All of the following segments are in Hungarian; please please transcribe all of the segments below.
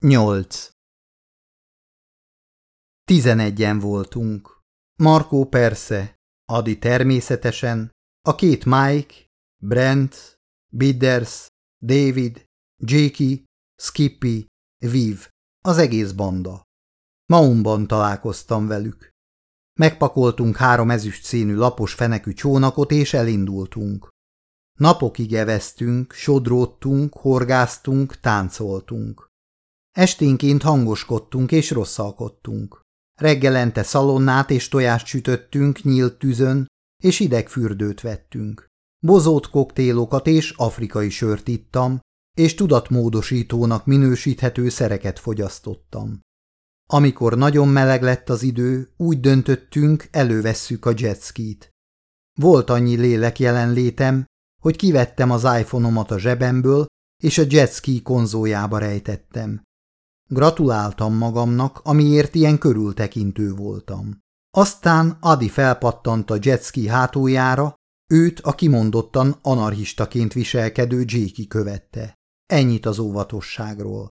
8. Tizenegyen voltunk. Markó persze, Adi természetesen, a két Mike, Brent, Bidders, David, Jakey, Skippy, Viv, az egész banda. Maumban találkoztam velük. Megpakoltunk három ezüst színű lapos fenekű csónakot, és elindultunk. Napokig eveztünk, sodródtunk, horgáztunk, táncoltunk. Esténként hangoskodtunk és rosszalkodtunk. Reggelente szalonnát és tojást sütöttünk nyílt tűzön, és idegfürdőt vettünk. Bozót koktélokat és afrikai sört ittam, és tudatmódosítónak minősíthető szereket fogyasztottam. Amikor nagyon meleg lett az idő, úgy döntöttünk, elővesszük a jetskit. Volt annyi lélek jelenlétem, hogy kivettem az iPhone-omat a zsebemből, és a jetski konzójába rejtettem. Gratuláltam magamnak, amiért ilyen körültekintő voltam. Aztán Adi felpattant a jetski hátuljára, őt a kimondottan anarchistaként viselkedő Jakey követte. Ennyit az óvatosságról.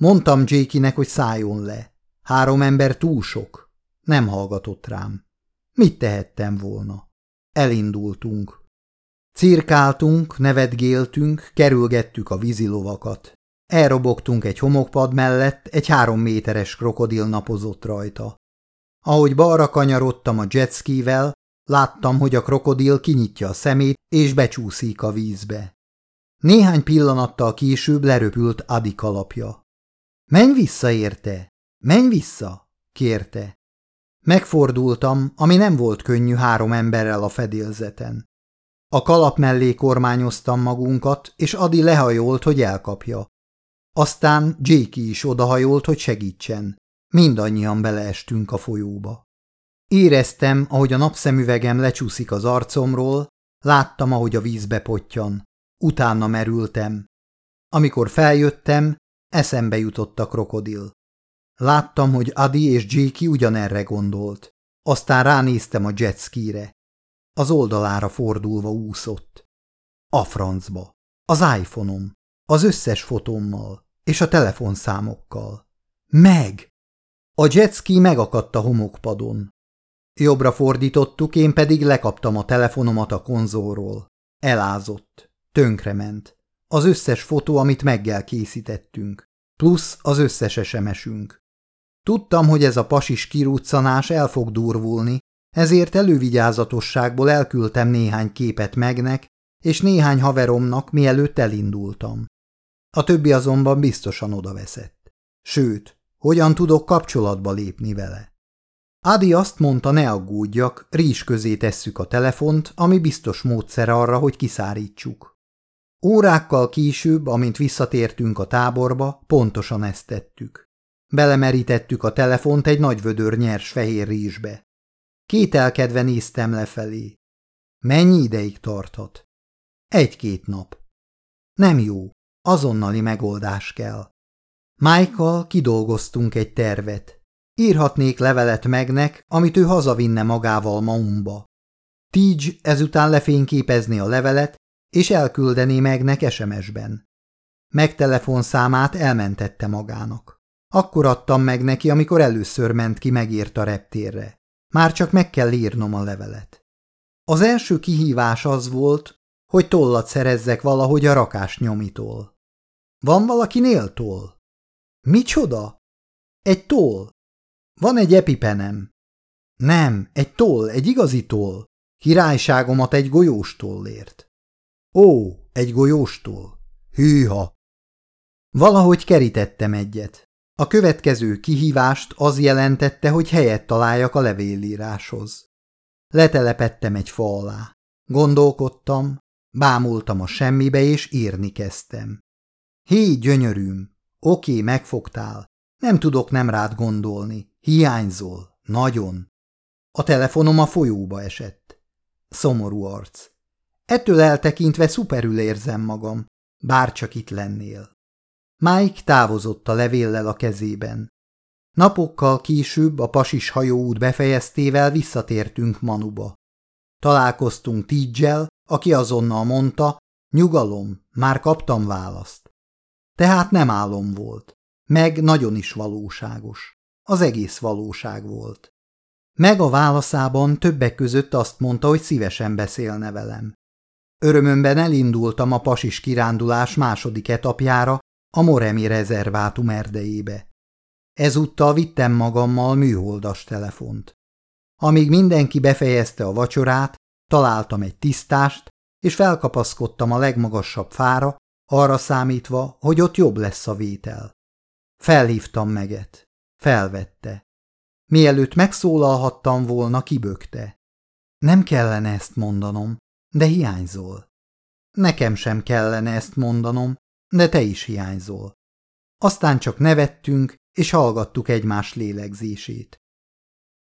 Mondtam Jakeynek, hogy szálljon le. Három ember túl sok. Nem hallgatott rám. Mit tehettem volna? Elindultunk. Cirkáltunk, nevetgéltünk, kerülgettük a vízilovakat. Elrobogtunk egy homokpad mellett, egy három méteres krokodil napozott rajta. Ahogy balra kanyarodtam a jetskivel, láttam, hogy a krokodil kinyitja a szemét és becsúszik a vízbe. Néhány pillanattal később leröpült Adi kalapja. – Menj vissza érte! Menj vissza! – kérte. Megfordultam, ami nem volt könnyű három emberrel a fedélzeten. A kalap mellé kormányoztam magunkat, és Adi lehajolt, hogy elkapja. Aztán Jakey is odahajolt, hogy segítsen. Mindannyian beleestünk a folyóba. Éreztem, ahogy a napszemüvegem lecsúszik az arcomról, láttam, ahogy a vízbe pottyan. Utána merültem. Amikor feljöttem, eszembe jutott a krokodil. Láttam, hogy Adi és Jakey ugyanerre gondolt. Aztán ránéztem a jetskire. Az oldalára fordulva úszott. A francba. Az iPhone-om. Az összes fotómmal és a telefonszámokkal. Meg! A jetski megakadt a homokpadon. Jobbra fordítottuk, én pedig lekaptam a telefonomat a konzolról. Elázott. Tönkrement. Az összes fotó, amit meggel készítettünk. Plusz az összes esemesünk. Tudtam, hogy ez a pasis kirúccanás el fog durvulni, ezért elővigyázatosságból elküldtem néhány képet megnek, és néhány haveromnak, mielőtt elindultam. A többi azonban biztosan odaveszett. Sőt, hogyan tudok kapcsolatba lépni vele? Adi azt mondta, ne aggódjak, rizs közé tesszük a telefont, ami biztos módszer arra, hogy kiszárítsuk. Órákkal később, amint visszatértünk a táborba, pontosan ezt tettük. Belemerítettük a telefont egy nagy vödör nyers fehér rizsbe. Kételkedve néztem lefelé. Mennyi ideig tarthat? Egy-két nap. Nem jó. Azonnali megoldás kell. Michael kidolgoztunk egy tervet. Írhatnék levelet megnek, amit ő hazavinne magával Maumba. Tige ezután lefényképezni a levelet, és elküldené megnek SMS-ben. Megtelefonszámát elmentette magának. Akkor adtam meg neki, amikor először ment ki megírt a reptérre. Már csak meg kell írnom a levelet. Az első kihívás az volt, hogy tollat szerezzek valahogy a rakás nyomitól. Van valakinél toll? Micsoda? Egy toll. Van egy epipenem. Nem, egy toll, egy igazi toll. Királyságomat egy golyóstollért. Ó, egy golyóstól. Hűha! Valahogy kerítettem egyet. A következő kihívást az jelentette, hogy helyet találjak a levélíráshoz. Letelepettem egy fa alá. Gondolkodtam, Bámultam a semmibe, és írni kezdtem. Hé, gyönyörűm, oké, megfogtál. Nem tudok nem rád gondolni. Hiányzol. Nagyon. A telefonom a folyóba esett. Szomorú arc. Ettől eltekintve szuperül érzem magam, bárcsak itt lennél. Mike távozott a levéllel a kezében. Napokkal később a pasis hajóút befejeztével visszatértünk Manuba. Találkoztunk Tidzsel, aki azonnal mondta, nyugalom, már kaptam választ. Tehát nem álom volt. Meg nagyon is valóságos. Az egész valóság volt. Meg a válaszában többek között azt mondta, hogy szívesen beszélne velem. Örömömben elindultam a pasis kirándulás második etapjára, a Moremi rezervátum erdejébe. Ezúttal vittem magammal műholdas telefont. Amíg mindenki befejezte a vacsorát, találtam egy tisztást, és felkapaszkodtam a legmagasabb fára, arra számítva, hogy ott jobb lesz a vétel. Felhívtam meget. Felvette. Mielőtt megszólalhattam volna, kibökte. Nem kellene ezt mondanom, de hiányzol. Nekem sem kellene ezt mondanom, de te is hiányzol. Aztán csak nevettünk, és hallgattuk egymás lélegzését.